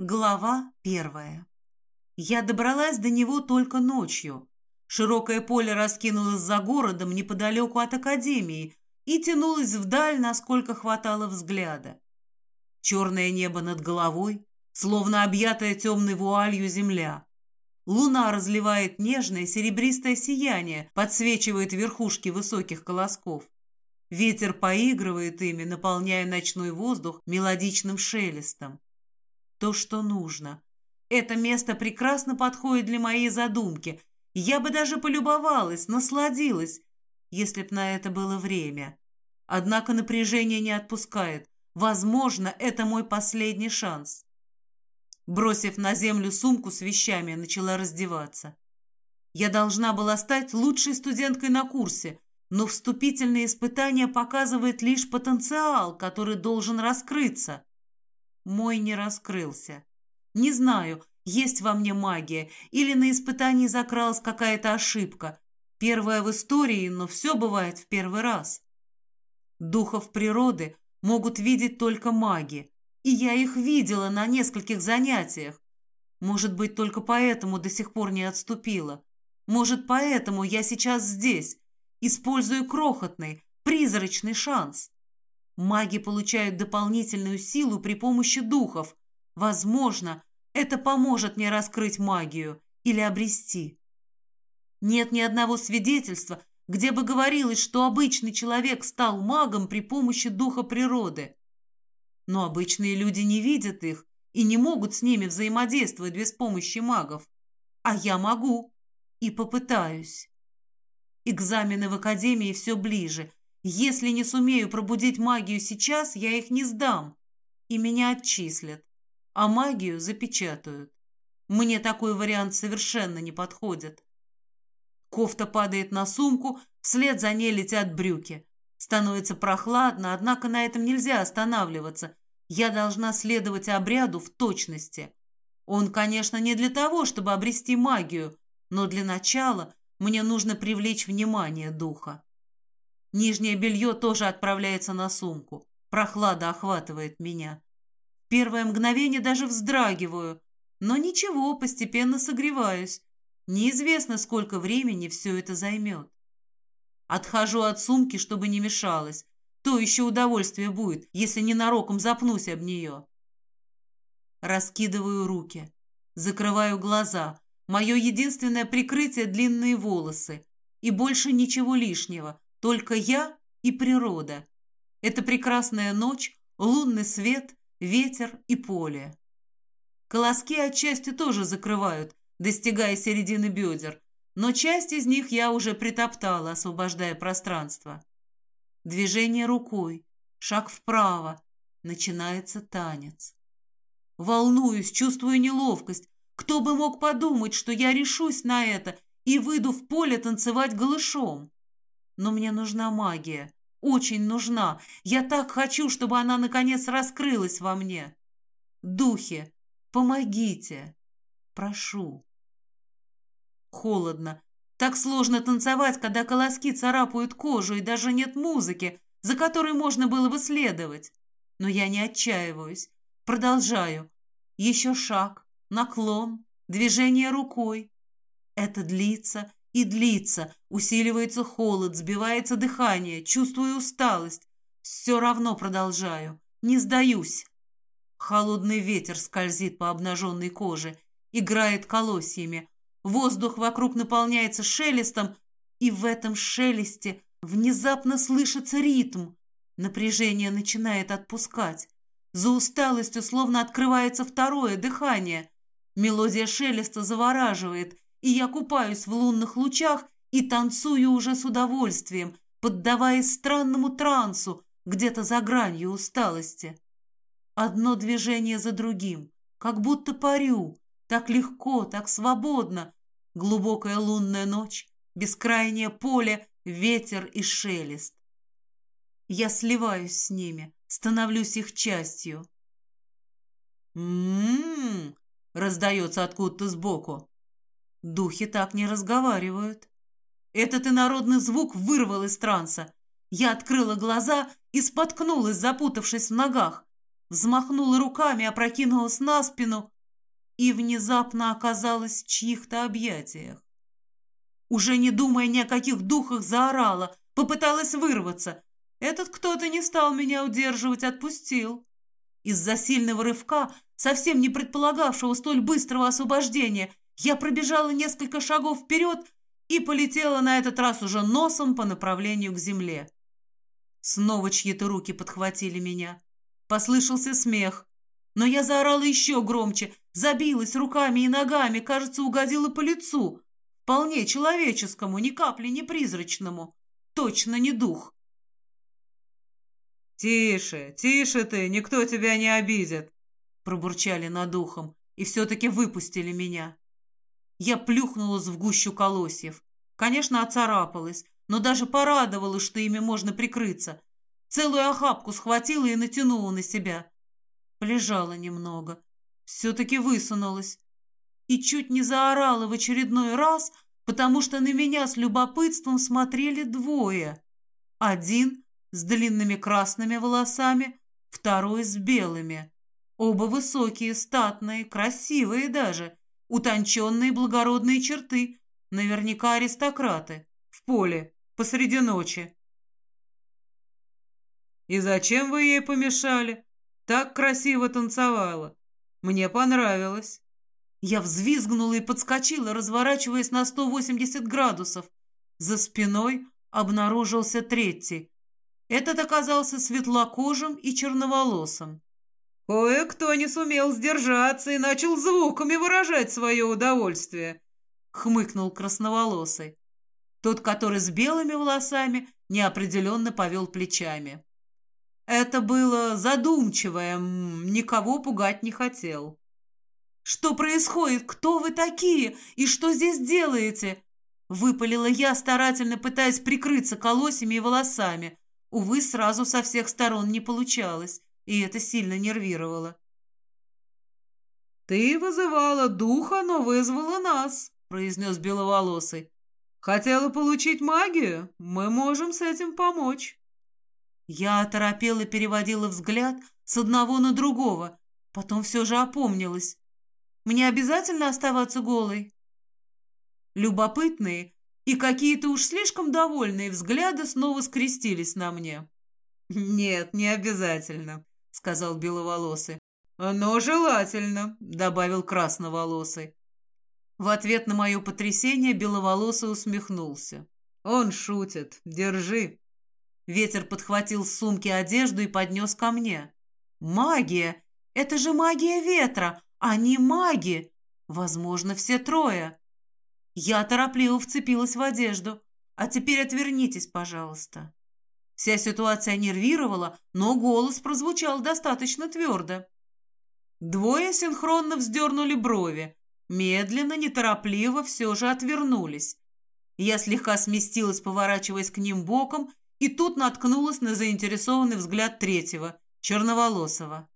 Глава первая. Я добралась до него только ночью. Широкое поле раскинулось за городом неподалеку от академии и тянулось вдаль, насколько хватало взгляда. Черное небо над головой, словно объятая темной вуалью земля. Луна разливает нежное серебристое сияние, подсвечивает верхушки высоких колосков. Ветер поигрывает ими, наполняя ночной воздух мелодичным шелестом то, что нужно. Это место прекрасно подходит для моей задумки. Я бы даже полюбовалась, насладилась, если б на это было время. Однако напряжение не отпускает. Возможно, это мой последний шанс. Бросив на землю сумку с вещами, начала раздеваться. Я должна была стать лучшей студенткой на курсе, но вступительные испытания показывают лишь потенциал, который должен раскрыться. Мой не раскрылся. Не знаю, есть во мне магия или на испытании закралась какая-то ошибка. Первая в истории, но все бывает в первый раз. Духов природы могут видеть только маги, и я их видела на нескольких занятиях. Может быть, только поэтому до сих пор не отступила. Может, поэтому я сейчас здесь, использую крохотный, призрачный шанс. Маги получают дополнительную силу при помощи духов. Возможно, это поможет мне раскрыть магию или обрести. Нет ни одного свидетельства, где бы говорилось, что обычный человек стал магом при помощи духа природы. Но обычные люди не видят их и не могут с ними взаимодействовать без помощи магов. А я могу и попытаюсь. Экзамены в академии все ближе – если не сумею пробудить магию сейчас, я их не сдам, и меня отчислят, а магию запечатают. Мне такой вариант совершенно не подходит. Кофта падает на сумку, вслед за ней летят брюки. Становится прохладно, однако на этом нельзя останавливаться. Я должна следовать обряду в точности. Он, конечно, не для того, чтобы обрести магию, но для начала мне нужно привлечь внимание духа. Нижнее белье тоже отправляется на сумку. Прохлада охватывает меня. Первое мгновение даже вздрагиваю. Но ничего, постепенно согреваюсь. Неизвестно, сколько времени все это займет. Отхожу от сумки, чтобы не мешалось. То еще удовольствие будет, если ненароком запнусь об нее. Раскидываю руки. Закрываю глаза. Мое единственное прикрытие – длинные волосы. И больше ничего лишнего. Только я и природа. Это прекрасная ночь, лунный свет, ветер и поле. Колоски отчасти тоже закрывают, достигая середины бедер, но часть из них я уже притоптала, освобождая пространство. Движение рукой, шаг вправо, начинается танец. Волнуюсь, чувствую неловкость. Кто бы мог подумать, что я решусь на это и выйду в поле танцевать голышом? Но мне нужна магия. Очень нужна. Я так хочу, чтобы она наконец раскрылась во мне. Духи, помогите. Прошу. Холодно. Так сложно танцевать, когда колоски царапают кожу, и даже нет музыки, за которой можно было бы следовать. Но я не отчаиваюсь. Продолжаю. Еще шаг, наклон, движение рукой. Это длится, и длится, усиливается холод, сбивается дыхание, чувствую усталость. Все равно продолжаю, не сдаюсь. Холодный ветер скользит по обнаженной коже, играет колосьями. Воздух вокруг наполняется шелестом, и в этом шелесте внезапно слышится ритм. Напряжение начинает отпускать. За усталостью словно открывается второе дыхание. Мелодия шелеста завораживает – и я купаюсь в лунных лучах и танцую уже с удовольствием, поддаваясь странному трансу где-то за гранью усталости. Одно движение за другим, как будто парю, так легко, так свободно. Глубокая лунная ночь, бескрайнее поле, ветер и шелест. Я сливаюсь с ними, становлюсь их частью. «М-м-м!» раздается откуда-то сбоку. Духи так не разговаривают. Этот инородный звук вырвал из транса. Я открыла глаза и споткнулась, запутавшись в ногах. взмахнула руками, опрокинулась на спину и внезапно оказалась в чьих-то объятиях. Уже не думая ни о каких духах, заорала, попыталась вырваться. Этот кто-то не стал меня удерживать, отпустил. Из-за сильного рывка, совсем не предполагавшего столь быстрого освобождения, я пробежала несколько шагов вперед и полетела на этот раз уже носом по направлению к земле. Снова чьи-то руки подхватили меня. Послышался смех. Но я заорала еще громче, забилась руками и ногами, кажется, угодила по лицу. Вполне человеческому, ни капли не призрачному. Точно не дух. «Тише, тише ты, никто тебя не обидит!» Пробурчали над ухом и все-таки выпустили меня. Я плюхнулась в гущу колосьев. Конечно, оцарапалась, но даже порадовалась, что ими можно прикрыться. Целую охапку схватила и натянула на себя. Полежала немного. Все-таки высунулась. И чуть не заорала в очередной раз, потому что на меня с любопытством смотрели двое. Один с длинными красными волосами, второй с белыми. Оба высокие, статные, красивые даже, утонченные благородные черты, наверняка аристократы, в поле, посреди ночи. «И зачем вы ей помешали? Так красиво танцевала. Мне понравилось». Я взвизгнула и подскочила, разворачиваясь на 180 градусов. За спиной обнаружился третий. Этот оказался светлокожим и черноволосым. «Кое-кто не сумел сдержаться и начал звуками выражать свое удовольствие», — хмыкнул красноволосый. Тот, который с белыми волосами, неопределенно повел плечами. Это было задумчивое, никого пугать не хотел. «Что происходит? Кто вы такие? И что здесь делаете?» Выпалила я, старательно пытаясь прикрыться колосьями и волосами. Увы, сразу со всех сторон не получалось, и это сильно нервировало. «Ты вызывала духа, но вызвала нас», — произнес Беловолосый. «Хотела получить магию? Мы можем с этим помочь». Я оторопела переводила взгляд с одного на другого, потом все же опомнилась. Мне обязательно оставаться голой? Любопытные и какие-то уж слишком довольные взгляды снова скрестились на мне. «Нет, не обязательно», — сказал Беловолосый. «Но желательно», — добавил Красноволосый. В ответ на мое потрясение Беловолосый усмехнулся. «Он шутит. Держи». Ветер подхватил с сумки одежду и поднес ко мне. «Магия! Это же магия ветра! Они маги! Возможно, все трое!» Я торопливо вцепилась в одежду. «А теперь отвернитесь, пожалуйста». Вся ситуация нервировала, но голос прозвучал достаточно твердо. Двое синхронно вздернули брови, медленно, неторопливо все же отвернулись. Я слегка сместилась, поворачиваясь к ним боком, и тут наткнулась на заинтересованный взгляд третьего, черноволосого.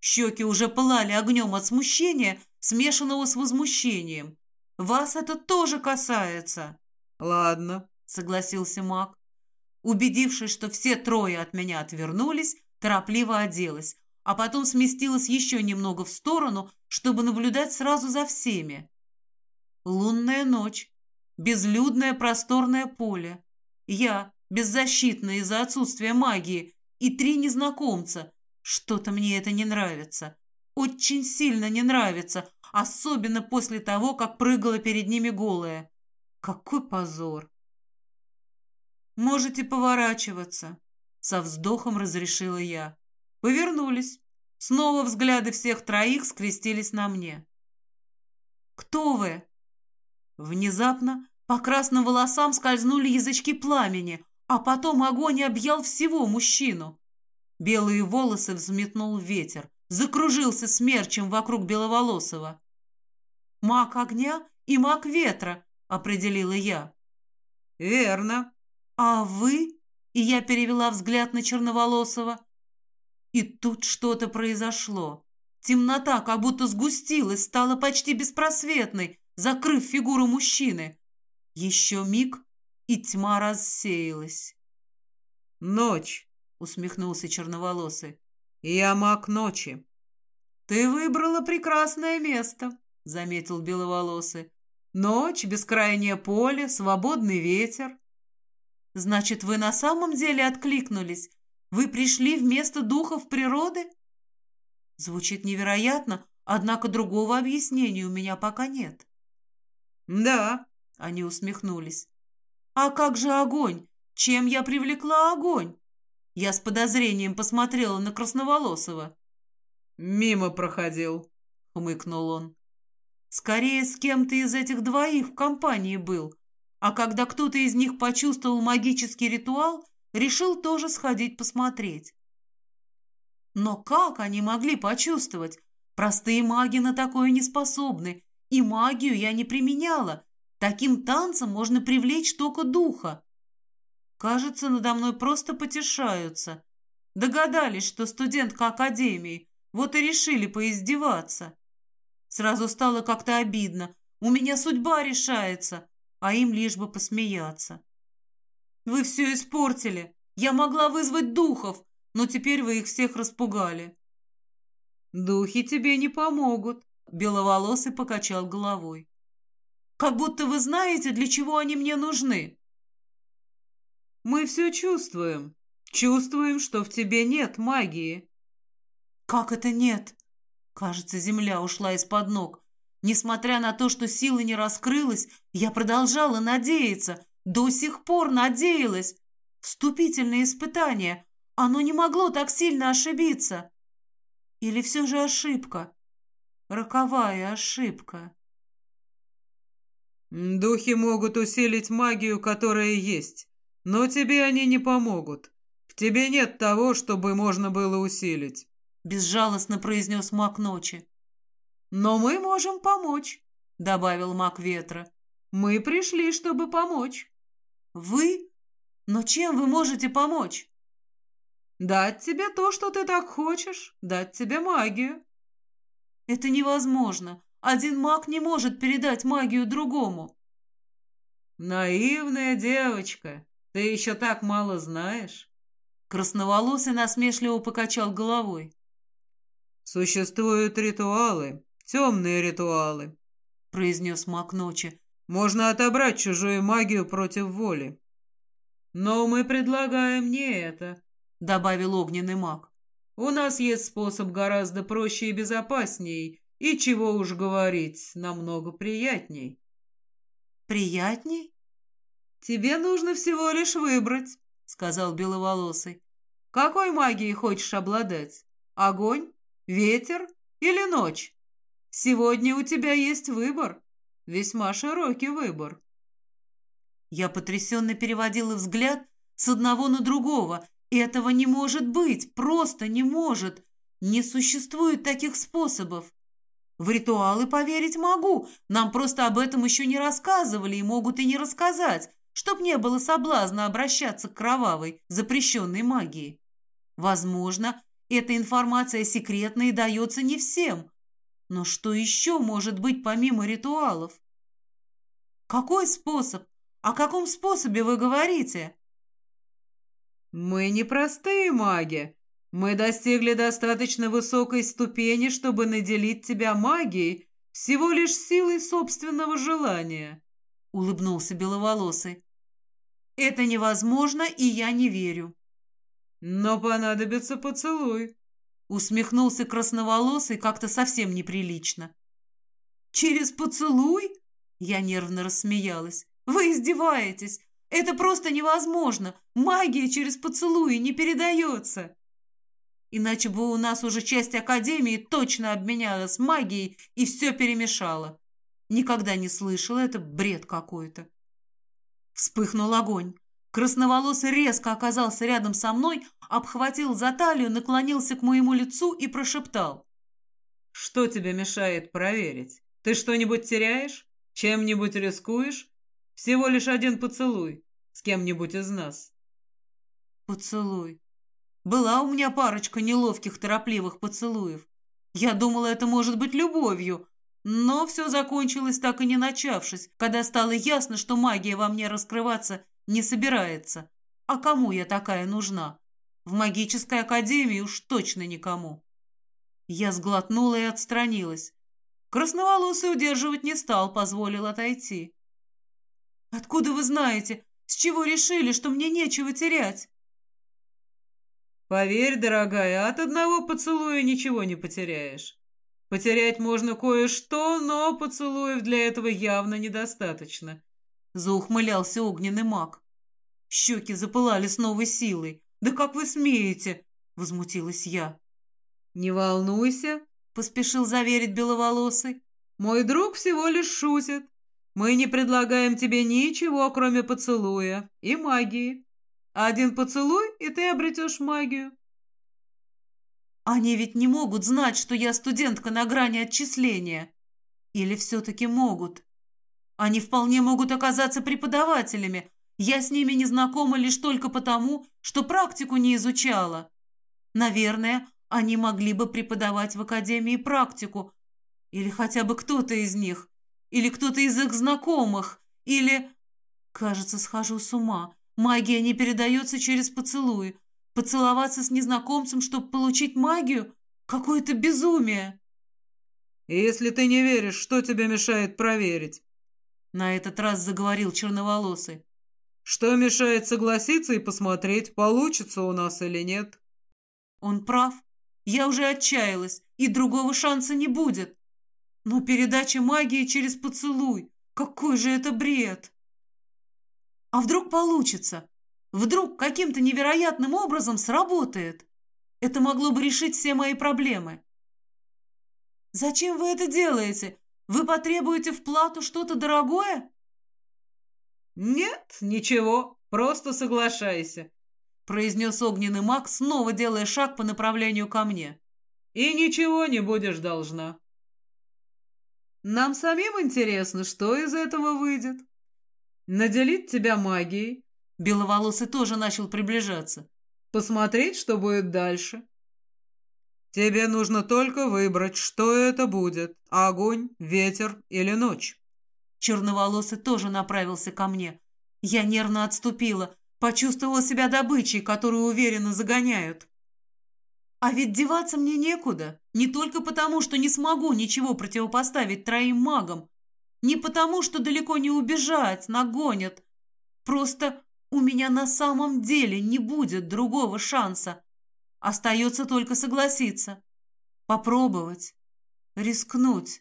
Щеки уже пылали огнем от смущения, смешанного с возмущением. «Вас это тоже касается». «Ладно», — согласился маг. Убедившись, что все трое от меня отвернулись, торопливо оделась, а потом сместилась еще немного в сторону, чтобы наблюдать сразу за всеми. Лунная ночь, безлюдное просторное поле. Я, беззащитная из-за отсутствия магии, и три незнакомца. Что-то мне это не нравится. Очень сильно не нравится, особенно после того, как прыгала перед ними голая. Какой позор! «Можете поворачиваться», — со вздохом разрешила я. Повернулись. Снова взгляды всех троих скрестились на мне. «Кто вы?» Внезапно по красным волосам скользнули язычки пламени, а потом огонь объял всего мужчину. Белые волосы взметнул ветер, закружился смерчем вокруг Беловолосого. «Маг огня и маг ветра», — определила я. «Верно», «А вы?» И я перевела взгляд на Черноволосого. И тут что-то произошло. Темнота как будто сгустилась, стала почти беспросветной, закрыв фигуру мужчины. Еще миг, и тьма рассеялась. «Ночь», — усмехнулся черноволосый. Я маг ночи». «Ты выбрала прекрасное место», — заметил Беловолосый. «Ночь, бескрайнее поле, свободный ветер». «Значит, вы на самом деле откликнулись? Вы пришли вместо духов природы?» Звучит невероятно, однако другого объяснения у меня пока нет. «Да», — они усмехнулись. «А как же огонь? Чем я привлекла огонь?» Я с подозрением посмотрела на Красноволосого. «Мимо проходил», — хмыкнул он. «Скорее, с кем-то из этих двоих в компании был. А когда кто-то из них почувствовал магический ритуал, решил тоже сходить посмотреть. Но как они могли почувствовать? Простые маги на такое не способны, и магию я не применяла. Таким танцем можно привлечь только духа. Кажется, надо мной просто потешаются. Догадались, что студентка академии, вот и решили поиздеваться. Сразу стало как-то обидно. У меня судьба решается, а им лишь бы посмеяться. Вы все испортили. Я могла вызвать духов, но теперь вы их всех распугали. Духи тебе не помогут, Беловолосый покачал головой. Как будто вы знаете, для чего они мне нужны. Мы все чувствуем. Чувствуем, что в тебе нет магии. Как это нет? Кажется, земля ушла из-под ног. Несмотря на то, что сила не раскрылась, я продолжала надеяться, до сих пор надеялась. Вступительное испытание. Оно не могло так сильно ошибиться. Или все же ошибка? Роковая ошибка. Духи могут усилить магию, которая есть, но тебе они не помогут. В тебе нет того, чтобы можно было усилить. Безжалостно произнес маг ночи. Но мы можем помочь, добавил маг ветра. Мы пришли, чтобы помочь. Вы? Но чем вы можете помочь? Дать тебе то, что ты так хочешь, дать тебе магию. Это невозможно. Один маг не может передать магию другому. Наивная девочка, ты еще так мало знаешь. Красноволосый насмешливо покачал головой. Существуют ритуалы, темные ритуалы, произнес маг ночи, можно отобрать чужую магию против воли. Но мы предлагаем не это, добавил огненный маг. У нас есть способ гораздо проще и безопасней, и чего уж говорить, намного приятней. Приятней? Тебе нужно всего лишь выбрать, сказал беловолосый. Какой магией хочешь обладать? Огонь, ветер или ночь? Сегодня у тебя есть выбор. Весьма широкий выбор. Я потрясенно переводила взгляд с одного на другого. Этого не может быть, просто не может. Не существует таких способов. В ритуалы поверить могу, нам просто об этом еще не рассказывали и могут и не рассказать, чтоб не было соблазна обращаться к кровавой, запрещенной магии. Возможно, эта информация секретна и дается не всем, но что еще может быть помимо ритуалов? Какой способ? О каком способе вы говорите? Мы не простые маги. Мы достигли достаточно высокой ступени, чтобы наделить тебя магией всего лишь силой собственного желания, улыбнулся беловолосый. Это невозможно, и я не верю. Но понадобится поцелуй. Усмехнулся красноволосый как-то совсем неприлично. «Через поцелуй?» Я нервно рассмеялась. «Вы издеваетесь! Это просто невозможно! Магия через поцелуи не передается!» Иначе бы у нас уже часть Академии точно обменялась магией и все перемешала. Никогда не слышала, это бред какой-то. Вспыхнул огонь. Красноволосый резко оказался рядом со мной, обхватил за талию, наклонился к моему лицу и прошептал. «Что тебе мешает проверить? Ты что-нибудь теряешь? Чем-нибудь рискуешь? Всего лишь один поцелуй с кем-нибудь из нас». «Поцелуй. Была у меня парочка неловких, торопливых поцелуев. Я думала, это может быть любовью, но все закончилось так и не начавшись, когда стало ясно, что магия во мне раскрываться не собирается. А кому я такая нужна? В магической академии уж точно никому. Я сглотнула и отстранилась. Красноволосый удерживать не стал, позволил отойти. «Откуда вы знаете? С чего решили, что мне нечего терять?» «Поверь, дорогая, от одного поцелуя ничего не потеряешь. Потерять можно кое-что, но поцелуев для этого явно недостаточно», — заухмылялся огненный маг. Щеки запылали с новой силой. «Да как вы смеете?» — возмутилась я. «Не волнуйся», — поспешил заверить беловолосый. «Мой друг всего лишь шутит. Мы не предлагаем тебе ничего, кроме поцелуя и магии. Один поцелуй, и ты обретешь магию». «Они ведь не могут знать, что я студентка на грани отчисления. Или все-таки могут? Они вполне могут оказаться преподавателями, я с ними не знакома лишь только потому, что практику не изучала. Наверное, они могли бы преподавать в академии практику, или хотя бы кто-то из них, или кто-то из их знакомых, или... Кажется, схожу с ума. Магия не передается через поцелуи. Поцеловаться с незнакомцем, чтобы получить магию? Какое-то безумие. «Если ты не веришь, что тебе мешает проверить?» На этот раз заговорил черноволосый. Что мешает согласиться и посмотреть, получится у нас или нет? Он прав. Я уже отчаялась, и другого шанса не будет. Но передача магии через поцелуй, какой же это бред! А вдруг получится? Вдруг каким-то невероятным образом сработает? Это могло бы решить все мои проблемы. Зачем вы это делаете? Вы потребуете в плату что-то дорогое? «Нет, ничего, просто соглашайся», — произнес огненный маг, снова делая шаг по направлению ко мне. «И ничего не будешь должна». «Нам самим интересно, что из этого выйдет. Наделить тебя магией». Беловолосый тоже начал приближаться. «Посмотреть, что будет дальше». «Тебе нужно только выбрать, что это будет — огонь, ветер или ночь». Черноволосый тоже направился ко мне. Я нервно отступила, почувствовала себя добычей, которую уверенно загоняют. А ведь деваться мне некуда. Не только потому, что не смогу ничего противопоставить троим магам. Не потому, что далеко не убежать, нагонят. Просто у меня на самом деле не будет другого шанса. Остается только согласиться. Попробовать. Рискнуть.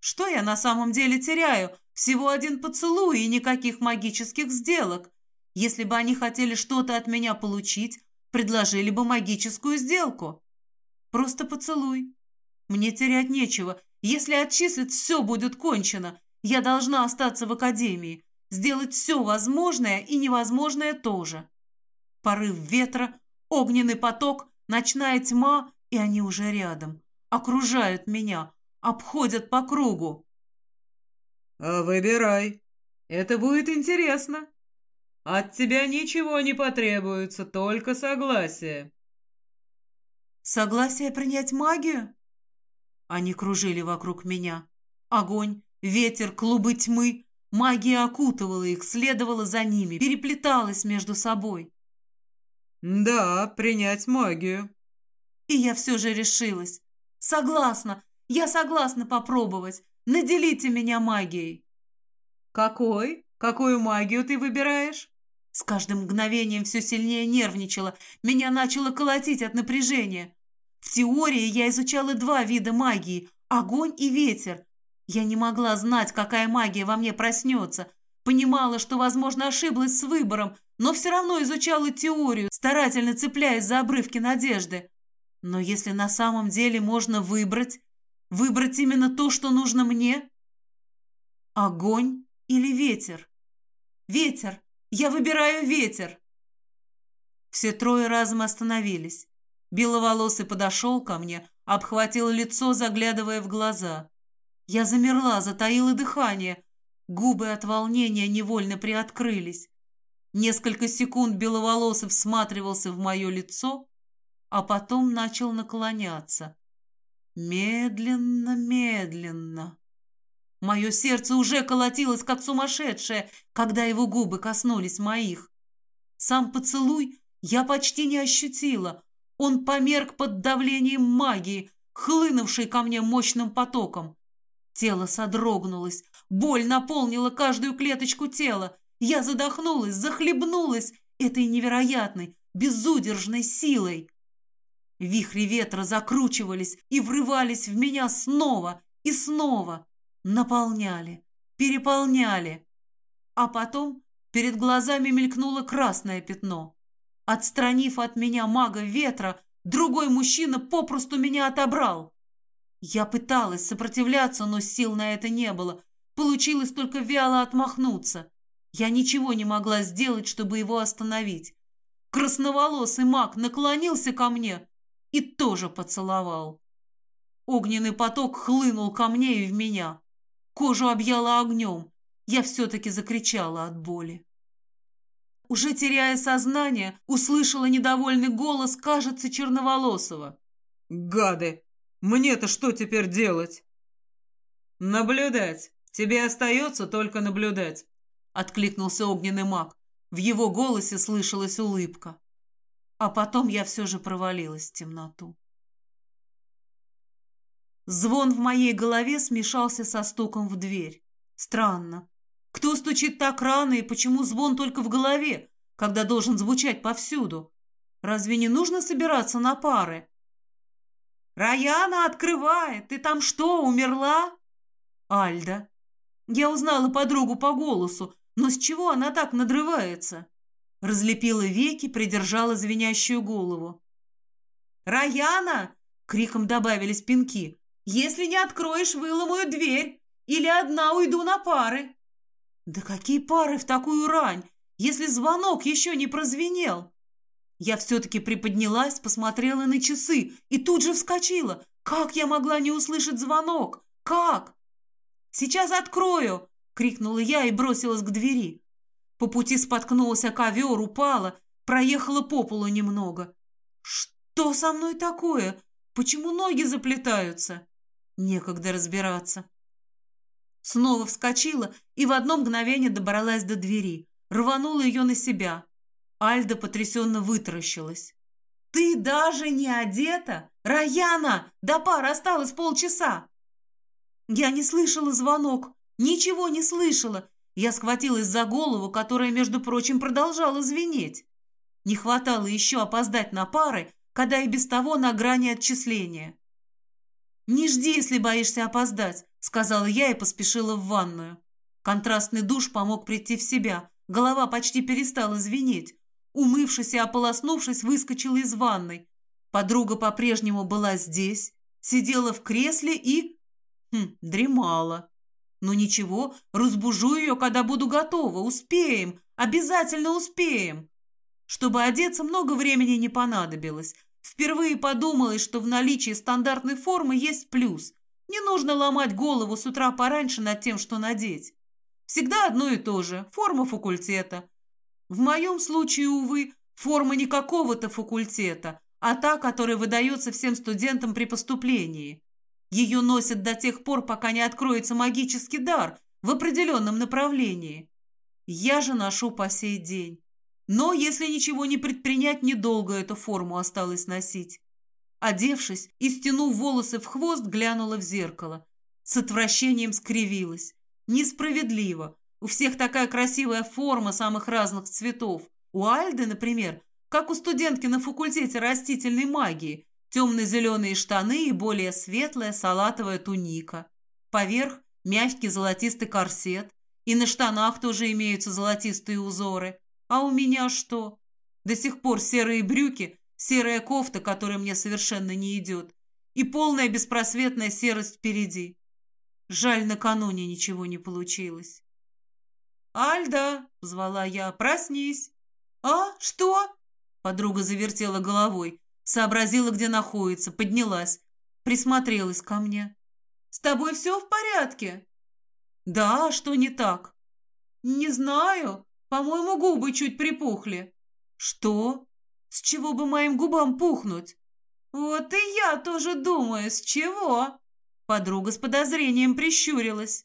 Что я на самом деле теряю? Всего один поцелуй и никаких магических сделок. Если бы они хотели что-то от меня получить, предложили бы магическую сделку. Просто поцелуй. Мне терять нечего. Если отчислят, все будет кончено. Я должна остаться в академии, сделать все возможное и невозможное тоже. Порыв ветра, огненный поток, ночная тьма, и они уже рядом. Окружают меня, обходят по кругу. А «Выбирай. Это будет интересно. От тебя ничего не потребуется, только согласие». «Согласие принять магию?» Они кружили вокруг меня. Огонь, ветер, клубы тьмы. Магия окутывала их, следовала за ними, переплеталась между собой. «Да, принять магию». И я все же решилась. «Согласна, я согласна попробовать. Наделите меня магией». «Какой? Какую магию ты выбираешь?» С каждым мгновением все сильнее нервничала. Меня начало колотить от напряжения. В теории я изучала два вида магии – огонь и ветер. Я не могла знать, какая магия во мне проснется. Понимала, что, возможно, ошиблась с выбором, но все равно изучала теорию, старательно цепляясь за обрывки надежды. Но если на самом деле можно выбрать, Выбрать именно то, что нужно мне? Огонь или ветер? Ветер! Я выбираю ветер! Все трое разом остановились. Беловолосый подошел ко мне, обхватил лицо, заглядывая в глаза. Я замерла, затаила дыхание. Губы от волнения невольно приоткрылись. Несколько секунд Беловолосый всматривался в мое лицо, а потом начал наклоняться. Медленно, медленно. Мое сердце уже колотилось, как сумасшедшее, когда его губы коснулись моих. Сам поцелуй Я почти не ощутила. Он померк под давлением магии, хлынувшей ко мне мощным потоком. Тело содрогнулось, боль наполнила каждую клеточку тела. Я задохнулась, захлебнулась этой невероятной, безудержной силой. Вихри ветра закручивались и врывались в меня снова и снова, наполняли, переполняли. А потом перед глазами мелькнуло красное пятно. Отстранив от меня мага ветра, другой мужчина попросту меня отобрал. Я пыталась сопротивляться, но сил на это не было. Получилось только вяло отмахнуться. Я ничего не могла сделать, чтобы его остановить. Красноволосый маг наклонился ко мне и тоже поцеловал. Огненный поток хлынул ко мне и в меня. Кожу объяло огнем. Я все-таки закричала от боли. Уже теряя сознание, услышала недовольный голос, кажется, черноволосого. «Гады! Мне-то что теперь делать?» «Наблюдать. Тебе остается только наблюдать», — откликнулся огненный маг. В его голосе слышалась улыбка. А потом я все же провалилась в темноту. Звон в моей голове смешался со стуком в дверь. Странно. Кто стучит так рано и почему звон только в голове, когда должен звучать повсюду? Разве не нужно собираться на пары? «Раяна, открывай! Ты там что, умерла?» «Альда». Я узнала подругу по голосу, но с чего она так надрывается? Разлепила веки, придержала звенящую голову. «Раяна!» — криком добавились пинки. «Если не откроешь, выломаю дверь, или одна уйду на пары». «Да какие пары в такую рань, если звонок еще не прозвенел?» Я все-таки приподнялась, посмотрела на часы и тут же вскочила. Как я могла не услышать звонок? Как? «Сейчас открою!» — крикнула я и бросилась к двери. По пути споткнулась о ковер, упала, проехала по полу немного. Что со мной такое? Почему ноги заплетаются? Некогда разбираться. Снова вскочила и в одно мгновение добралась до двери. Рванула ее на себя. Альда потрясенно вытаращилась. «Ты даже не одета? Раяна! До пар осталось полчаса!» Я не слышала звонок, ничего не слышала, я схватилась за голову, которая, между прочим, продолжала звенеть. Не хватало еще опоздать на пары, когда и без того на грани отчисления. «Не жди, если боишься опоздать», — сказала я и поспешила в ванную. Контрастный душ помог прийти в себя, голова почти перестала звенеть. Умывшись и ополоснувшись, выскочила из ванной. Подруга по-прежнему была здесь, сидела в кресле и... Хм, дремала. Но ничего, разбужу ее, когда буду готова. Успеем, обязательно успеем. Чтобы одеться, много времени не понадобилось. Впервые подумалось, что в наличии стандартной формы есть плюс. Не нужно ломать голову с утра пораньше над тем, что надеть. Всегда одно и то же – форма факультета. В моем случае, увы, форма не какого-то факультета, а та, которая выдается всем студентам при поступлении. Ее носят до тех пор, пока не откроется магический дар в определенном направлении. Я же ношу по сей день. Но если ничего не предпринять, недолго эту форму осталось носить. Одевшись и стянув волосы в хвост, глянула в зеркало. С отвращением скривилась. Несправедливо. У всех такая красивая форма самых разных цветов. У Альды, например, как у студентки на факультете растительной магии, темно-зеленые штаны и более светлая салатовая туника. Поверх мягкий золотистый корсет, и на штанах тоже имеются золотистые узоры. А у меня что? До сих пор серые брюки, серая кофта, которая мне совершенно не идет, и полная беспросветная серость впереди. Жаль, накануне ничего не получилось. «Альда!» — звала я. «Проснись!» «А? Что?» Подруга завертела головой. Сообразила, где находится, поднялась, присмотрелась ко мне. «С тобой все в порядке?» «Да, что не так?» «Не знаю. По-моему, губы чуть припухли». «Что? С чего бы моим губам пухнуть?» «Вот и я тоже думаю, с чего?» Подруга с подозрением прищурилась.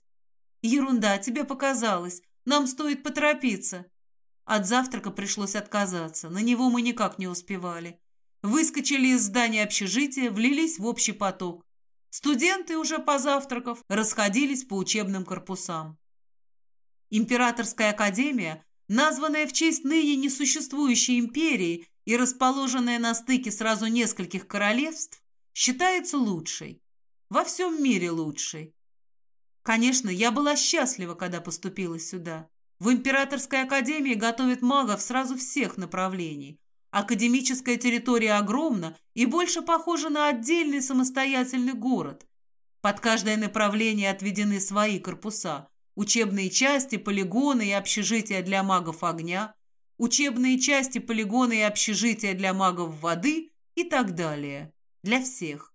«Ерунда тебе показалась. Нам стоит поторопиться». От завтрака пришлось отказаться, на него мы никак не успевали. Выскочили из здания общежития, влились в общий поток. Студенты, уже позавтракав, расходились по учебным корпусам. Императорская академия, названная в честь ныне несуществующей империи и расположенная на стыке сразу нескольких королевств, считается лучшей. Во всем мире лучшей. Конечно, я была счастлива, когда поступила сюда. В Императорской академии готовят магов сразу всех направлений. Академическая территория огромна и больше похожа на отдельный самостоятельный город. Под каждое направление отведены свои корпуса. Учебные части, полигоны и общежития для магов огня, учебные части, полигоны и общежития для магов воды и так далее. Для всех.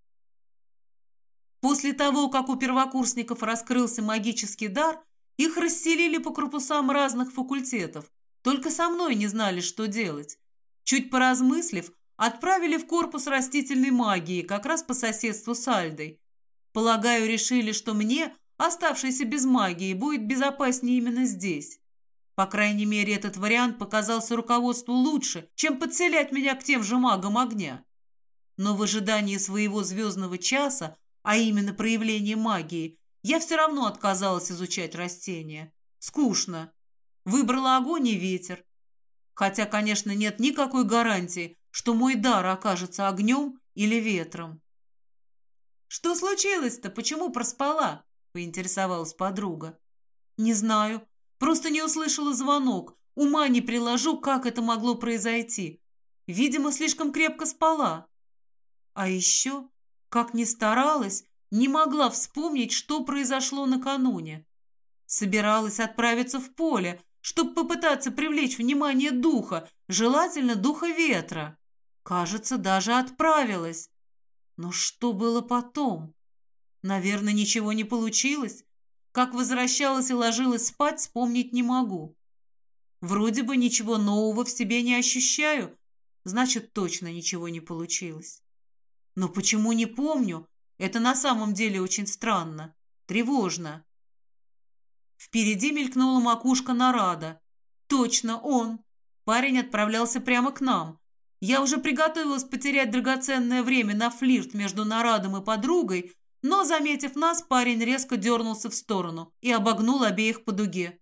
После того, как у первокурсников раскрылся магический дар – их расселили по корпусам разных факультетов. Только со мной не знали, что делать. Чуть поразмыслив, отправили в корпус растительной магии, как раз по соседству с Альдой. Полагаю, решили, что мне, оставшейся без магии, будет безопаснее именно здесь. По крайней мере, этот вариант показался руководству лучше, чем подселять меня к тем же магам огня. Но в ожидании своего звездного часа, а именно проявления магии, я все равно отказалась изучать растения. Скучно. Выбрала огонь и ветер. Хотя, конечно, нет никакой гарантии, что мой дар окажется огнем или ветром. «Что случилось-то? Почему проспала?» – поинтересовалась подруга. «Не знаю. Просто не услышала звонок. Ума не приложу, как это могло произойти. Видимо, слишком крепко спала. А еще, как ни старалась, не могла вспомнить, что произошло накануне. Собиралась отправиться в поле, чтобы попытаться привлечь внимание духа, желательно духа ветра. Кажется, даже отправилась. Но что было потом? Наверное, ничего не получилось. Как возвращалась и ложилась спать, вспомнить не могу. Вроде бы ничего нового в себе не ощущаю, значит, точно ничего не получилось. Но почему не помню, это на самом деле очень странно, тревожно. Впереди мелькнула макушка Нарада. Точно он. Парень отправлялся прямо к нам. Я уже приготовилась потерять драгоценное время на флирт между Нарадом и подругой, но, заметив нас, парень резко дернулся в сторону и обогнул обеих по дуге.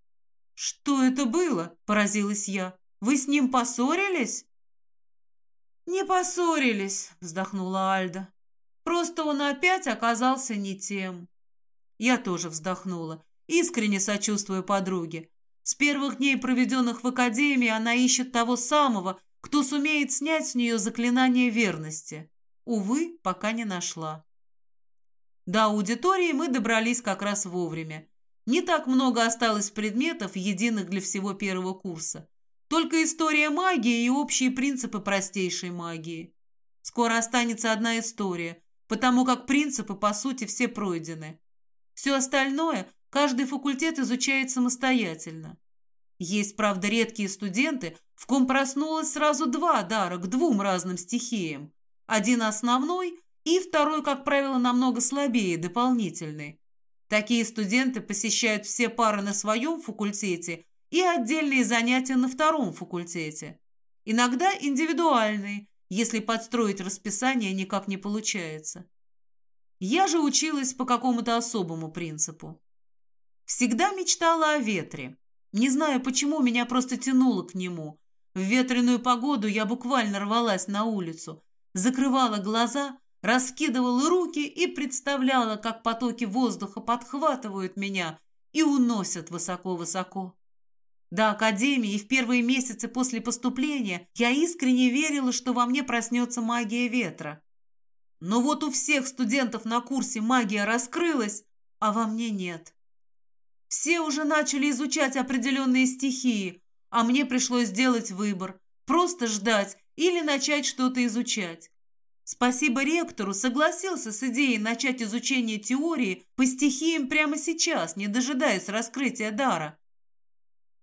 «Что это было?» – поразилась я. «Вы с ним поссорились?» «Не поссорились», – вздохнула Альда. Просто он опять оказался не тем. Я тоже вздохнула, искренне сочувствую подруге. С первых дней, проведенных в академии, она ищет того самого, кто сумеет снять с нее заклинание верности. Увы, пока не нашла. До аудитории мы добрались как раз вовремя. Не так много осталось предметов, единых для всего первого курса. Только история магии и общие принципы простейшей магии. Скоро останется одна история, потому как принципы, по сути, все пройдены. Все остальное каждый факультет изучает самостоятельно. Есть, правда, редкие студенты, в ком проснулось сразу два дара к двум разным стихиям. Один основной и второй, как правило, намного слабее, дополнительный. Такие студенты посещают все пары на своем факультете и отдельные занятия на втором факультете. Иногда индивидуальные, если подстроить расписание никак не получается. Я же училась по какому-то особому принципу. Всегда мечтала о ветре. Не знаю, почему меня просто тянуло к нему. В ветреную погоду я буквально рвалась на улицу, закрывала глаза, раскидывала руки и представляла, как потоки воздуха подхватывают меня и уносят высоко-высоко. До академии и в первые месяцы после поступления я искренне верила, что во мне проснется магия ветра. Но вот у всех студентов на курсе магия раскрылась, а во мне нет. Все уже начали изучать определенные стихии, а мне пришлось сделать выбор – просто ждать или начать что-то изучать. Спасибо ректору, согласился с идеей начать изучение теории по стихиям прямо сейчас, не дожидаясь раскрытия дара.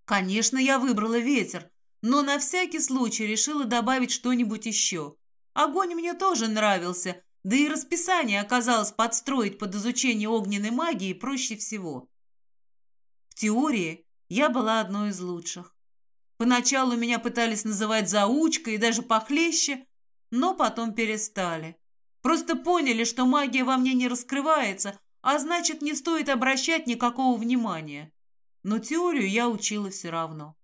Конечно, я выбрала ветер, но на всякий случай решила добавить что-нибудь еще. Огонь мне тоже нравился, да и расписание оказалось подстроить под изучение огненной магии проще всего. В теории я была одной из лучших. Поначалу меня пытались называть заучкой и даже похлеще, но потом перестали. Просто поняли, что магия во мне не раскрывается, а значит, не стоит обращать никакого внимания. Но теорию я учила все равно.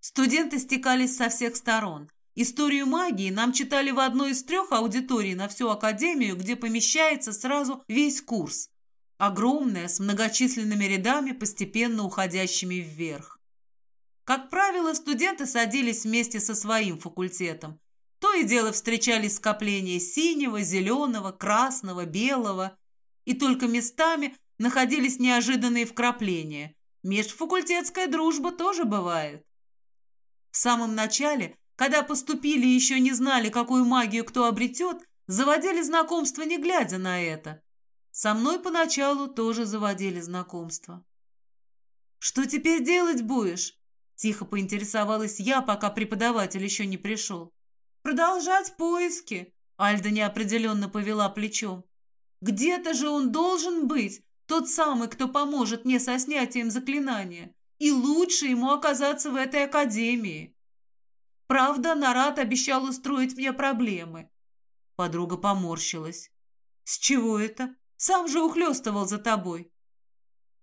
Студенты стекались со всех сторон. Историю магии нам читали в одной из трех аудиторий на всю академию, где помещается сразу весь курс. Огромная, с многочисленными рядами, постепенно уходящими вверх. Как правило, студенты садились вместе со своим факультетом. То и дело встречались скопления синего, зеленого, красного, белого. И только местами находились неожиданные вкрапления. Межфакультетская дружба тоже бывает. В самом начале, когда поступили и еще не знали, какую магию кто обретет, заводили знакомство, не глядя на это. Со мной поначалу тоже заводили знакомство. «Что теперь делать будешь?» Тихо поинтересовалась я, пока преподаватель еще не пришел. «Продолжать поиски», — Альда неопределенно повела плечом. «Где-то же он должен быть, тот самый, кто поможет мне со снятием заклинания, и лучше ему оказаться в этой академии. Правда, Нарат обещал устроить мне проблемы». Подруга поморщилась. «С чего это? Сам же ухлёстывал за тобой».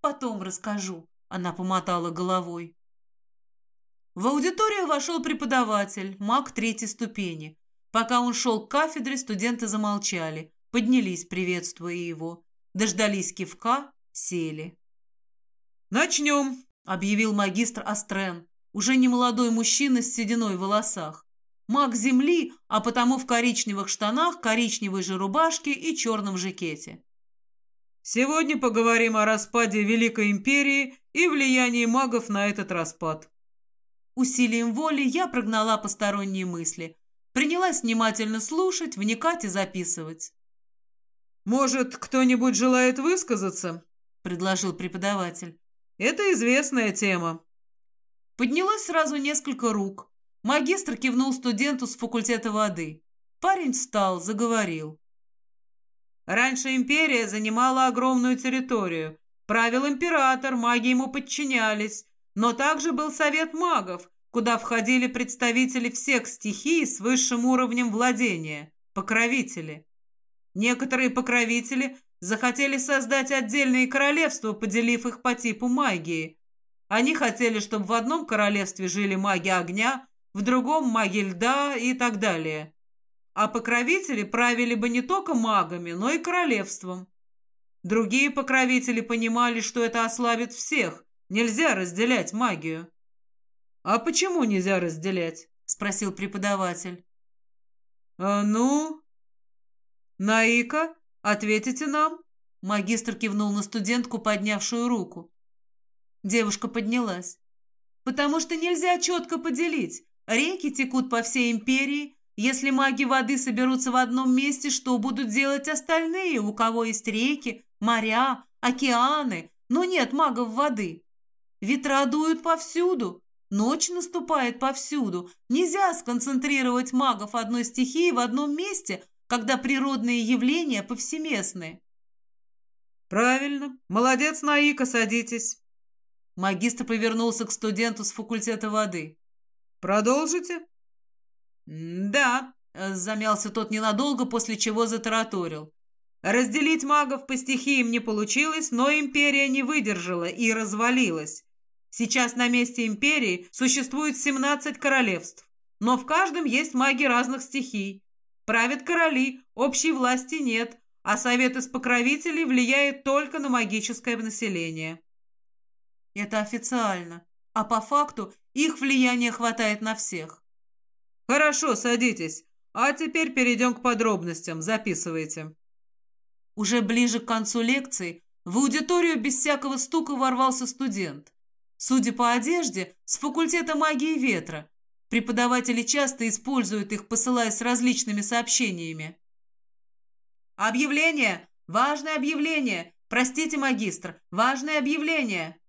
«Потом расскажу», — она помотала головой. В аудиторию вошел преподаватель, маг третьей ступени. Пока он шел к кафедре, студенты замолчали, поднялись, приветствуя его, дождались кивка, сели. «Начнем», — объявил магистр Астрен, уже не молодой мужчина с сединой в волосах. Маг земли, а потому в коричневых штанах, коричневой же рубашке и черном жакете. Сегодня поговорим о распаде Великой Империи и влиянии магов на этот распад. Усилием воли я прогнала посторонние мысли. Принялась внимательно слушать, вникать и записывать. «Может, кто-нибудь желает высказаться?» – предложил преподаватель. «Это известная тема». Поднялось сразу несколько рук. Магистр кивнул студенту с факультета воды. Парень встал, заговорил. Раньше империя занимала огромную территорию. Правил император, маги ему подчинялись. Но также был совет магов, куда входили представители всех стихий с высшим уровнем владения, покровители. Некоторые покровители захотели создать отдельные королевства, поделив их по типу магии. Они хотели, чтобы в одном королевстве жили маги огня, в другом маги льда и так далее. А покровители правили бы не только магами, но и королевством. Другие покровители понимали, что это ослабит всех, Нельзя разделять магию. А почему нельзя разделять? Спросил преподаватель. А ну? Наика, ответите нам? Магистр кивнул на студентку, поднявшую руку. Девушка поднялась. «Потому что нельзя четко поделить. Реки текут по всей империи. Если маги воды соберутся в одном месте, что будут делать остальные, у кого есть реки, моря, океаны, но нет магов воды? Ветра дуют повсюду, ночь наступает повсюду. Нельзя сконцентрировать магов одной стихии в одном месте, когда природные явления повсеместны. Правильно. Молодец, Наика, садитесь. Магистр повернулся к студенту с факультета воды. Продолжите? Да, замялся тот ненадолго, после чего затараторил. Разделить магов по стихиям не получилось, но империя не выдержала и развалилась. Сейчас на месте империи существует 17 королевств, но в каждом есть маги разных стихий. Правят короли, общей власти нет, а совет из покровителей влияет только на магическое население. Это официально, а по факту их влияния хватает на всех. Хорошо, садитесь. А теперь перейдем к подробностям. Записывайте. Уже ближе к концу лекции в аудиторию без всякого стука ворвался студент. Судя по одежде, с факультета магии ветра. Преподаватели часто используют их, посылая с различными сообщениями. «Объявление! Важное объявление! Простите, магистр, важное объявление!»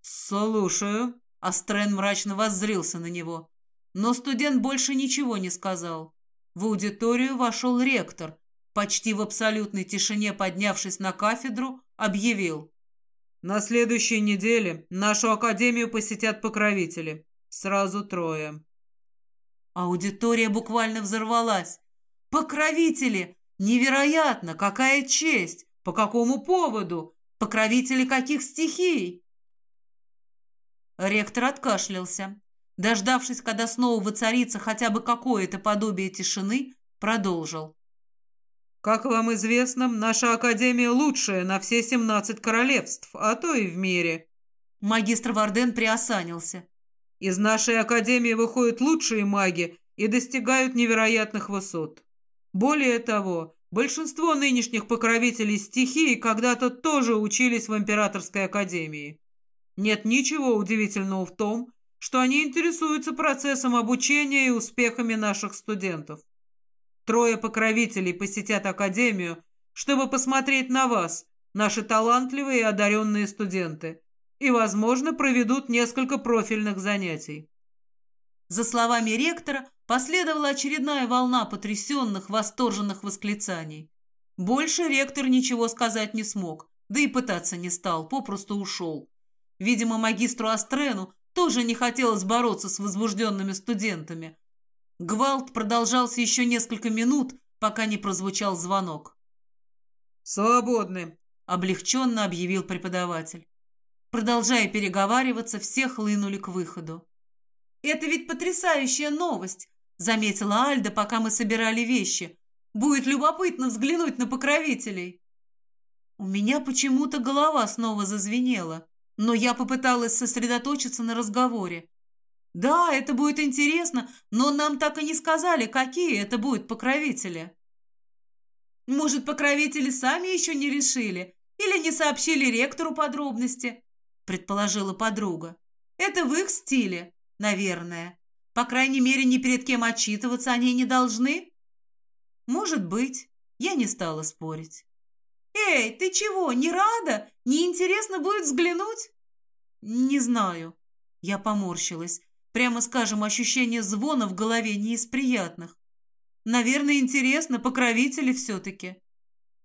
«Слушаю», — Астрен мрачно воззрился на него. Но студент больше ничего не сказал. В аудиторию вошел ректор, почти в абсолютной тишине поднявшись на кафедру, объявил. На следующей неделе нашу академию посетят покровители. Сразу трое. Аудитория буквально взорвалась. «Покровители! Невероятно! Какая честь! По какому поводу? Покровители каких стихий?» Ректор откашлялся. Дождавшись, когда снова воцарится хотя бы какое-то подобие тишины, продолжил. «Как вам известно, наша Академия лучшая на все семнадцать королевств, а то и в мире». Магистр Варден приосанился. «Из нашей Академии выходят лучшие маги и достигают невероятных высот. Более того, большинство нынешних покровителей стихии когда-то тоже учились в Императорской Академии. Нет ничего удивительного в том, что они интересуются процессом обучения и успехами наших студентов. Трое покровителей посетят Академию, чтобы посмотреть на вас, наши талантливые и одаренные студенты, и, возможно, проведут несколько профильных занятий. За словами ректора последовала очередная волна потрясенных, восторженных восклицаний. Больше ректор ничего сказать не смог, да и пытаться не стал, попросту ушел. Видимо, магистру Астрену тоже не хотелось бороться с возбужденными студентами. Гвалт продолжался еще несколько минут, пока не прозвучал звонок. «Свободны», — облегченно объявил преподаватель. Продолжая переговариваться, все хлынули к выходу. «Это ведь потрясающая новость», — заметила Альда, пока мы собирали вещи. «Будет любопытно взглянуть на покровителей». У меня почему-то голова снова зазвенела но я попыталась сосредоточиться на разговоре. Да, это будет интересно, но нам так и не сказали, какие это будут покровители. Может, покровители сами еще не решили или не сообщили ректору подробности, предположила подруга. Это в их стиле, наверное. По крайней мере, ни перед кем отчитываться они не должны. Может быть, я не стала спорить. «Эй, ты чего, не рада? Не интересно будет взглянуть?» «Не знаю». Я поморщилась. Прямо скажем, ощущение звона в голове не из приятных. Наверное, интересно, покровители все-таки.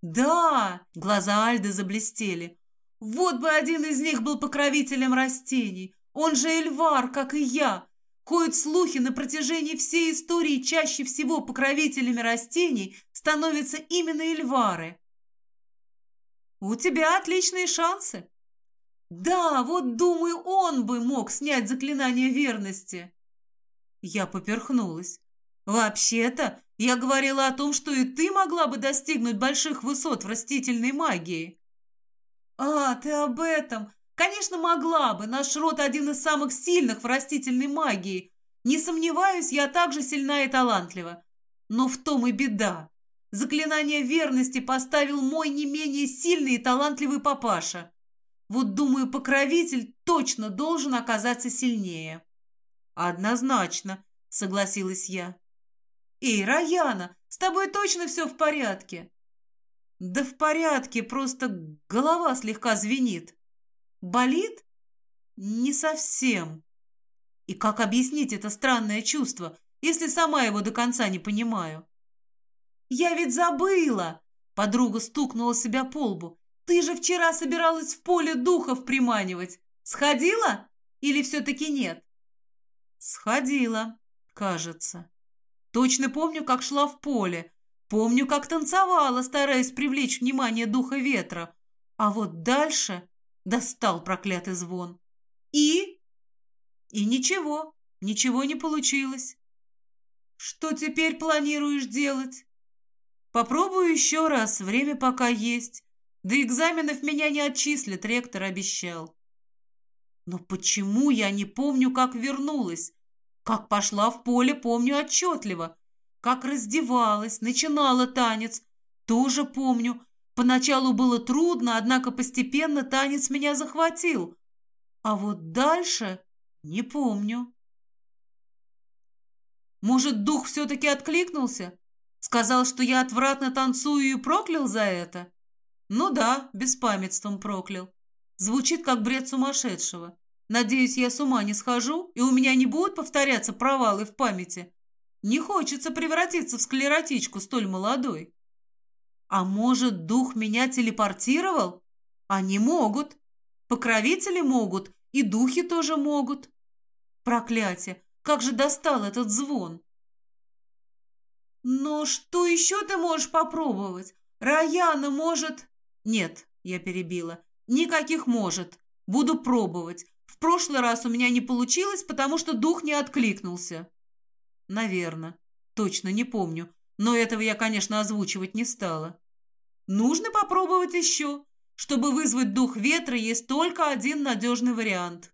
«Да!» — глаза Альды заблестели. «Вот бы один из них был покровителем растений. Он же Эльвар, как и я. Ходят слухи на протяжении всей истории чаще всего покровителями растений становятся именно Эльвары. «У тебя отличные шансы!» «Да, вот, думаю, он бы мог снять заклинание верности!» Я поперхнулась. «Вообще-то, я говорила о том, что и ты могла бы достигнуть больших высот в растительной магии». «А, ты об этом! Конечно, могла бы. Наш род один из самых сильных в растительной магии. Не сомневаюсь, я также сильна и талантлива. Но в том и беда. Заклинание верности поставил мой не менее сильный и талантливый папаша. Вот, думаю, покровитель точно должен оказаться сильнее. Однозначно, согласилась я. Эй, Раяна, с тобой точно все в порядке? Да в порядке, просто голова слегка звенит. Болит? Не совсем. И как объяснить это странное чувство, если сама его до конца не понимаю? «Я ведь забыла!» Подруга стукнула себя по лбу. «Ты же вчера собиралась в поле духов приманивать. Сходила? Или все-таки нет?» «Сходила, кажется. Точно помню, как шла в поле. Помню, как танцевала, стараясь привлечь внимание духа ветра. А вот дальше достал проклятый звон. И? И ничего, ничего не получилось. Что теперь планируешь делать? Попробую еще раз, время пока есть. До экзаменов меня не отчислят, ректор обещал. Но почему я не помню, как вернулась? Как пошла в поле, помню отчетливо. Как раздевалась, начинала танец, тоже помню. Поначалу было трудно, однако постепенно танец меня захватил. А вот дальше не помню. Может, дух все-таки откликнулся? Сказал, что я отвратно танцую и проклял за это? Ну да, беспамятством проклял. Звучит как бред сумасшедшего. Надеюсь, я с ума не схожу, и у меня не будут повторяться провалы в памяти. Не хочется превратиться в склеротичку столь молодой. А может, дух меня телепортировал? Они могут. Покровители могут, и духи тоже могут. Проклятие! Как же достал этот звон! Но что еще ты можешь попробовать? Раяна может... Нет, я перебила. Никаких может. Буду пробовать. В прошлый раз у меня не получилось, потому что дух не откликнулся. Наверное. Точно не помню. Но этого я, конечно, озвучивать не стала. Нужно попробовать еще. Чтобы вызвать дух ветра, есть только один надежный вариант.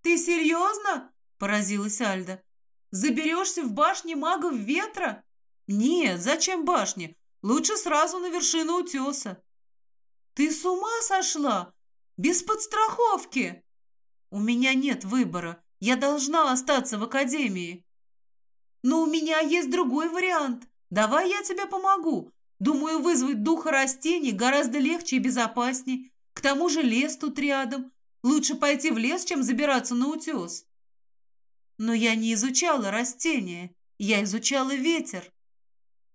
«Ты серьезно?» – поразилась Альда. «Заберешься в башне магов ветра?» «Нет, зачем башне? Лучше сразу на вершину утеса». «Ты с ума сошла? Без подстраховки?» «У меня нет выбора. Я должна остаться в академии». «Но у меня есть другой вариант. Давай я тебе помогу. Думаю, вызвать духа растений гораздо легче и безопасней. К тому же лес тут рядом. Лучше пойти в лес, чем забираться на утес. Но я не изучала растения. Я изучала ветер.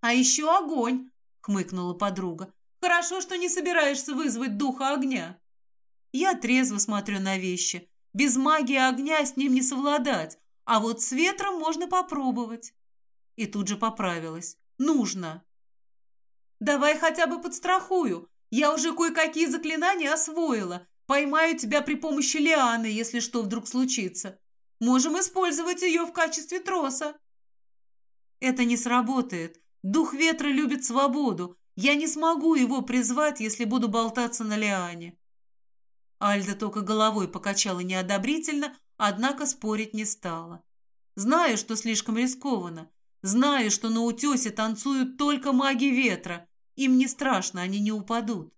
А еще огонь, хмыкнула подруга. Хорошо, что не собираешься вызвать духа огня. Я трезво смотрю на вещи. Без магии огня с ним не совладать, а вот с ветром можно попробовать. И тут же поправилась. Нужно. Давай хотя бы подстрахую. Я уже кое-какие заклинания освоила. Поймаю тебя при помощи лианы, если что вдруг случится. Можем использовать ее в качестве троса. Это не сработает. Дух ветра любит свободу. Я не смогу его призвать, если буду болтаться на лиане. Альда только головой покачала неодобрительно, однако спорить не стала. Знаю, что слишком рискованно. Знаю, что на утесе танцуют только маги ветра, им не страшно, они не упадут.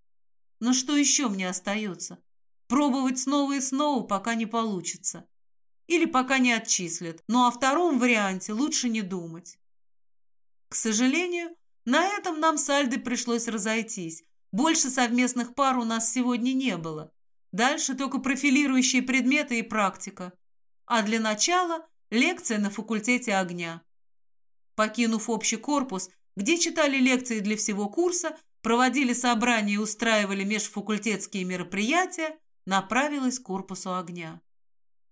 Но что еще мне остается? Пробовать снова и снова, пока не получится. Или пока не отчислят. Но о втором варианте лучше не думать. К сожалению, на этом нам с Альдой пришлось разойтись. Больше совместных пар у нас сегодня не было. Дальше только профилирующие предметы и практика. А для начала лекция на факультете огня. Покинув общий корпус, где читали лекции для всего курса, проводили собрания и устраивали межфакультетские мероприятия, направилась к корпусу огня.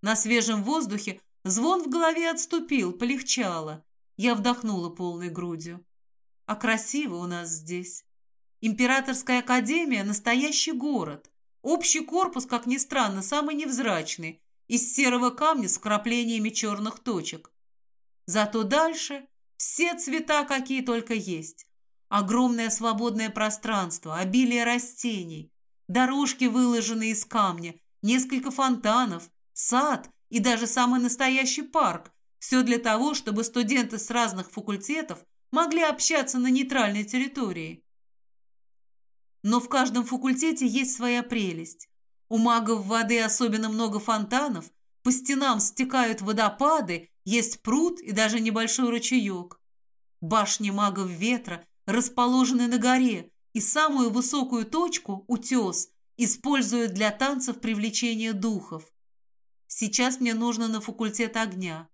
На свежем воздухе звон в голове отступил, полегчало. Я вдохнула полной грудью. А красиво у нас здесь. Императорская академия – настоящий город. Общий корпус, как ни странно, самый невзрачный, из серого камня с вкраплениями черных точек. Зато дальше все цвета, какие только есть. Огромное свободное пространство, обилие растений, дорожки, выложенные из камня, несколько фонтанов, сад и даже самый настоящий парк. Все для того, чтобы студенты с разных факультетов могли общаться на нейтральной территории. Но в каждом факультете есть своя прелесть. У магов воды особенно много фонтанов, по стенам стекают водопады есть пруд и даже небольшой ручеек. Башни магов ветра расположены на горе, и самую высокую точку, утес, используют для танцев привлечения духов. Сейчас мне нужно на факультет огня.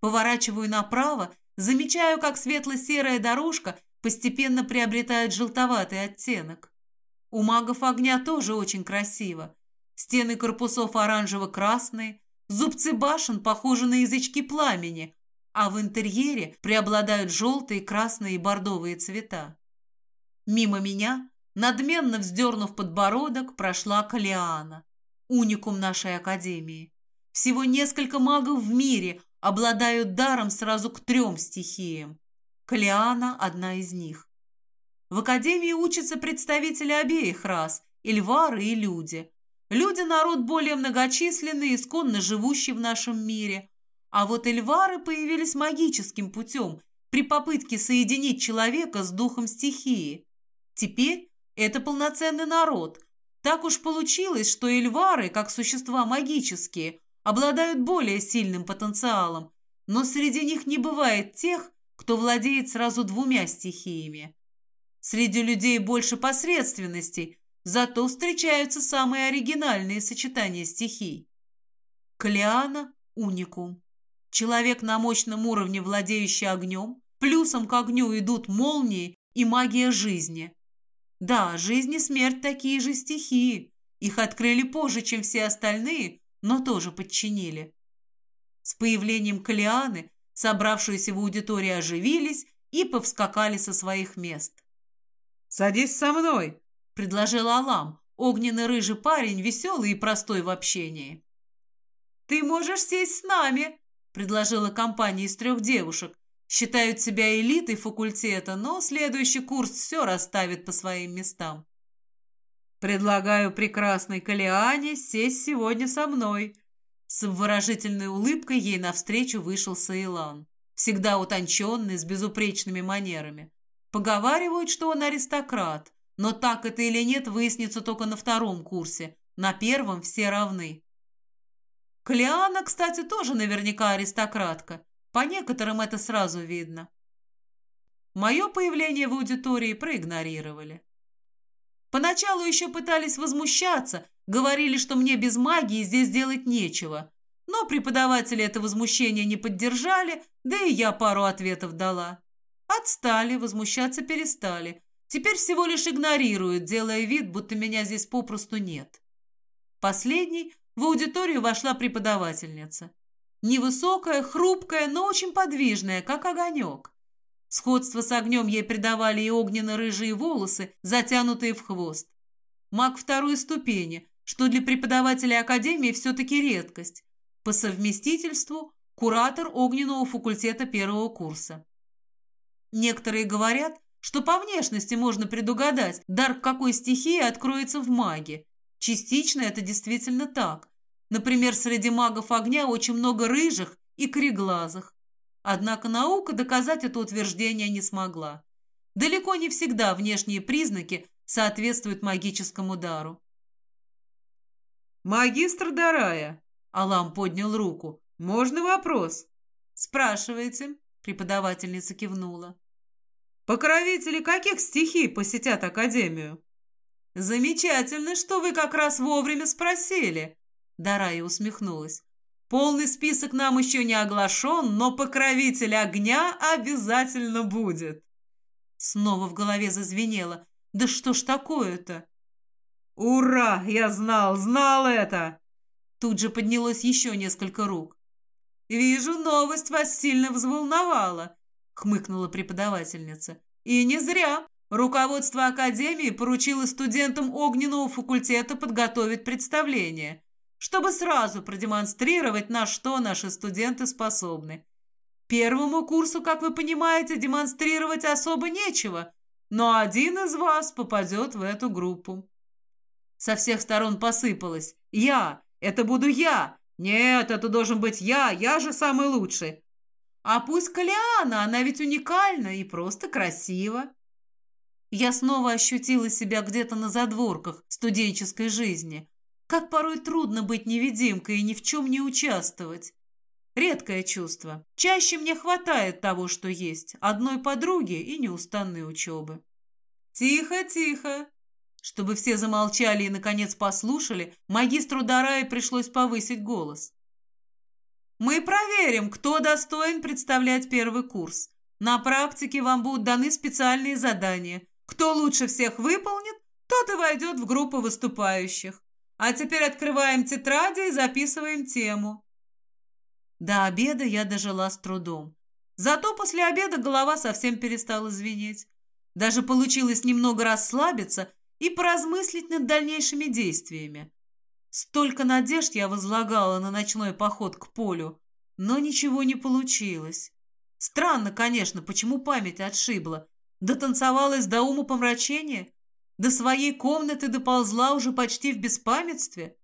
Поворачиваю направо, замечаю, как светло-серая дорожка постепенно приобретает желтоватый оттенок. У магов огня тоже очень красиво. Стены корпусов оранжево-красные, Зубцы башен похожи на язычки пламени, а в интерьере преобладают желтые, красные и бордовые цвета. Мимо меня, надменно вздернув подбородок, прошла Калиана, уникум нашей академии. Всего несколько магов в мире обладают даром сразу к трем стихиям. Калиана – одна из них. В академии учатся представители обеих рас – и львары, и люди – Люди – народ более многочисленный, исконно живущий в нашем мире. А вот эльвары появились магическим путем при попытке соединить человека с духом стихии. Теперь это полноценный народ. Так уж получилось, что эльвары, как существа магические, обладают более сильным потенциалом, но среди них не бывает тех, кто владеет сразу двумя стихиями. Среди людей больше посредственностей – Зато встречаются самые оригинальные сочетания стихий. Клеана – уникум. Человек на мощном уровне, владеющий огнем, плюсом к огню идут молнии и магия жизни. Да, жизнь и смерть такие же стихии. Их открыли позже, чем все остальные, но тоже подчинили. С появлением Калианы собравшиеся в аудитории оживились и повскакали со своих мест. «Садись со мной!» — предложил Алам, огненный рыжий парень, веселый и простой в общении. «Ты можешь сесть с нами!» — предложила компания из трех девушек. Считают себя элитой факультета, но следующий курс все расставит по своим местам. «Предлагаю прекрасной Калиане сесть сегодня со мной», с выражительной улыбкой ей навстречу вышел Саилан, всегда утонченный, с безупречными манерами. Поговаривают, что он аристократ, но так это или нет, выяснится только на втором курсе. На первом все равны. Клеана, кстати, тоже наверняка аристократка. По некоторым это сразу видно. Мое появление в аудитории проигнорировали. Поначалу еще пытались возмущаться, говорили, что мне без магии здесь делать нечего. Но преподаватели это возмущение не поддержали, да и я пару ответов дала. Отстали, возмущаться перестали. Теперь всего лишь игнорируют, делая вид, будто меня здесь попросту нет. Последней в аудиторию вошла преподавательница. Невысокая, хрупкая, но очень подвижная, как огонек. Сходство с огнем ей придавали и огненно-рыжие волосы, затянутые в хвост. Маг второй ступени, что для преподавателя Академии все-таки редкость. По совместительству куратор огненного факультета первого курса. Некоторые говорят, что по внешности можно предугадать, дар какой стихии откроется в маге. Частично это действительно так. Например, среди магов огня очень много рыжих и кореглазых. Однако наука доказать это утверждение не смогла. Далеко не всегда внешние признаки соответствуют магическому дару. «Магистр Дарая!» — Алам поднял руку. «Можно вопрос?» «Спрашивайте», — преподавательница кивнула. «Покровители каких стихий посетят Академию?» «Замечательно, что вы как раз вовремя спросили», — Дарая усмехнулась. «Полный список нам еще не оглашен, но покровитель огня обязательно будет». Снова в голове зазвенело. «Да что ж такое-то?» «Ура! Я знал, знал это!» Тут же поднялось еще несколько рук. «Вижу, новость вас сильно взволновала», — хмыкнула преподавательница. «И не зря. Руководство Академии поручило студентам огненного факультета подготовить представление, чтобы сразу продемонстрировать, на что наши студенты способны. Первому курсу, как вы понимаете, демонстрировать особо нечего, но один из вас попадет в эту группу. Со всех сторон посыпалось. «Я! Это буду я! Нет, это должен быть я! Я же самый лучший!» «А пусть Калиана, она ведь уникальна и просто красива!» Я снова ощутила себя где-то на задворках студенческой жизни. Как порой трудно быть невидимкой и ни в чем не участвовать. Редкое чувство. Чаще мне хватает того, что есть, одной подруги и неустанной учебы. «Тихо, тихо!» Чтобы все замолчали и, наконец, послушали, магистру Дарае пришлось повысить голос. «Мы проверим, кто достоин представлять первый курс. На практике вам будут даны специальные задания. Кто лучше всех выполнит, тот и войдет в группу выступающих. А теперь открываем тетради и записываем тему». До обеда я дожила с трудом. Зато после обеда голова совсем перестала звенеть. Даже получилось немного расслабиться и поразмыслить над дальнейшими действиями. Столько надежд я возлагала на ночной поход к полю, но ничего не получилось. Странно, конечно, почему память отшибла. Дотанцевалась до ума помрачения, до своей комнаты доползла уже почти в беспамятстве.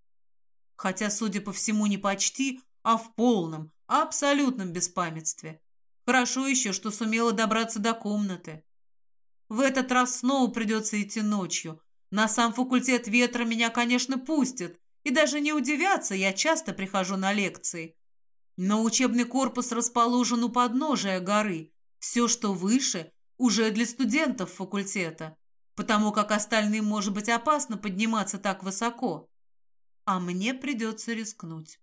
Хотя, судя по всему, не почти, а в полном, абсолютном беспамятстве. Хорошо еще, что сумела добраться до комнаты. В этот раз снова придется идти ночью. На сам факультет ветра меня, конечно, пустят. И даже не удивятся, я часто прихожу на лекции. Но учебный корпус расположен у подножия горы. Все, что выше, уже для студентов факультета, потому как остальным может быть опасно подниматься так высоко. А мне придется рискнуть.